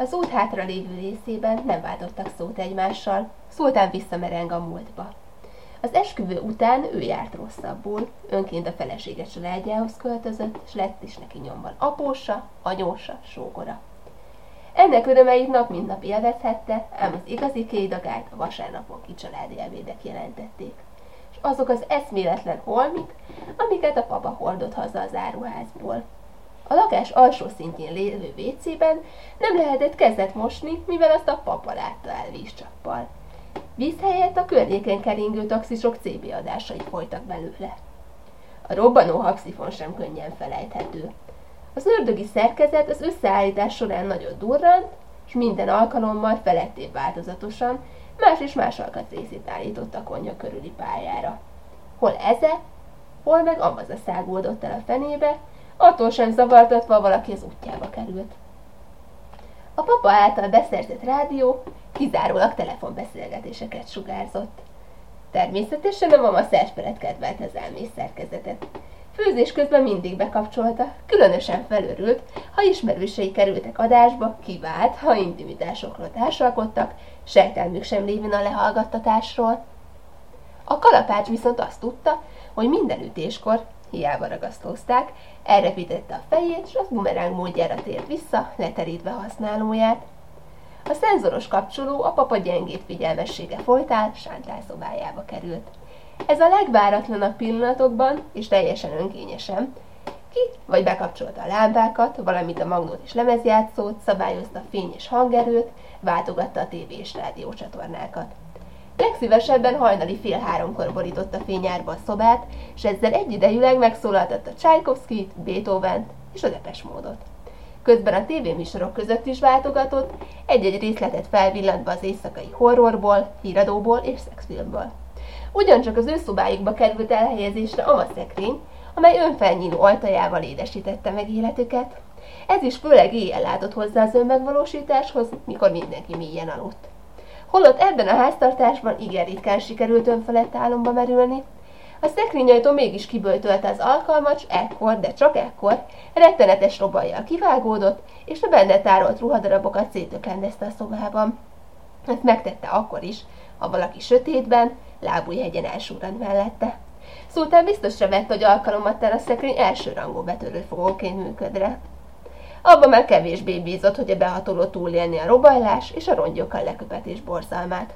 Az út hátra lévő részében nem váltottak szót egymással, Szultán visszamereng a múltba. Az esküvő után ő járt rosszabbul, önként a felesége családjához költözött, és lett is neki nyomban apósa, anyósa, sógora. Ennek örömeit nap mint nap élvezhette, ám az igazi kédagát a vasárnapon ki családi elvédek jelentették. És azok az eszméletlen holmik, amiket a papa hordott haza az áruházból. A lakás alsó szintjén lévő vécében nem lehetett kezet mosni, mivel azt a papa látta el vízcsappal. Víz helyett a környéken keringő taxisok CB adásai folytak belőle. A robbanó hapszifon sem könnyen felejthető. Az ördögi szerkezet az összeállítás során nagyon durrant, és minden alkalommal felettébb változatosan más és más alkatrészét állított a konyha körüli pályára. Hol eze, hol meg amaza száguldott el a fenébe, attól sem zavartatva valaki az útjába került. A papa által beszerzett rádió kizárólag telefonbeszélgetéseket sugárzott. Természetesen a mama szerspelet kedvelt az elmész szerkezetet. Főzés közben mindig bekapcsolta, különösen felörült, ha ismerősei kerültek adásba, kivált, ha intimitásokról társalkodtak, sejtelmük sem lévén a lehallgattatásról. A kalapács viszont azt tudta, hogy minden ütéskor, hiába ragasztózták, elrepítette a fejét, és az bumeráng módjára tért vissza, leterítve használóját. A szenzoros kapcsoló a papa gyengét figyelmessége folytál, Sántál szobájába került. Ez a legváratlanabb pillanatokban, és teljesen önkényesen, ki vagy bekapcsolta a lámpákat, valamint a magnót és lemezjátszót, szabályozta a fény és hangerőt, váltogatta a tévé és rádió csatornákat. Legszívesebben hajnali fél háromkor borította fényárba a szobát, és ezzel egyidejűleg megszólaltatta Csajkovszkit, Beethoven-t és a Depes módot. Közben a tévéműsorok között is váltogatott, egy-egy részletet felvillantva az éjszakai horrorból, híradóból és szexfilmből. Ugyancsak az ő szobájukba került elhelyezésre a szekrény, amely önfelnyíló ajtajával édesítette meg életüket. Ez is főleg éjjel látott hozzá az önmegvalósításhoz, mikor mindenki mélyen aludt. Holott ebben a háztartásban igen ritkán sikerült önfelett álomba merülni, a szekrényajtó mégis kiböjtölte az alkalmat, ekkor, de csak ekkor, rettenetes robajjal kivágódott, és a benne tárolt ruhadarabokat szétöklendezte a szobában. Ezt megtette akkor is, ha valaki sötétben, lábújhegyen elsúrant mellette. Szultán biztosra vett, hogy alkalomattal a szekrény elsőrangú betörőfogóként működre. Abban már kevésbé bízott, hogy a behatoló túlélni a robajlás és a rongyokkal leköpetés borzalmát.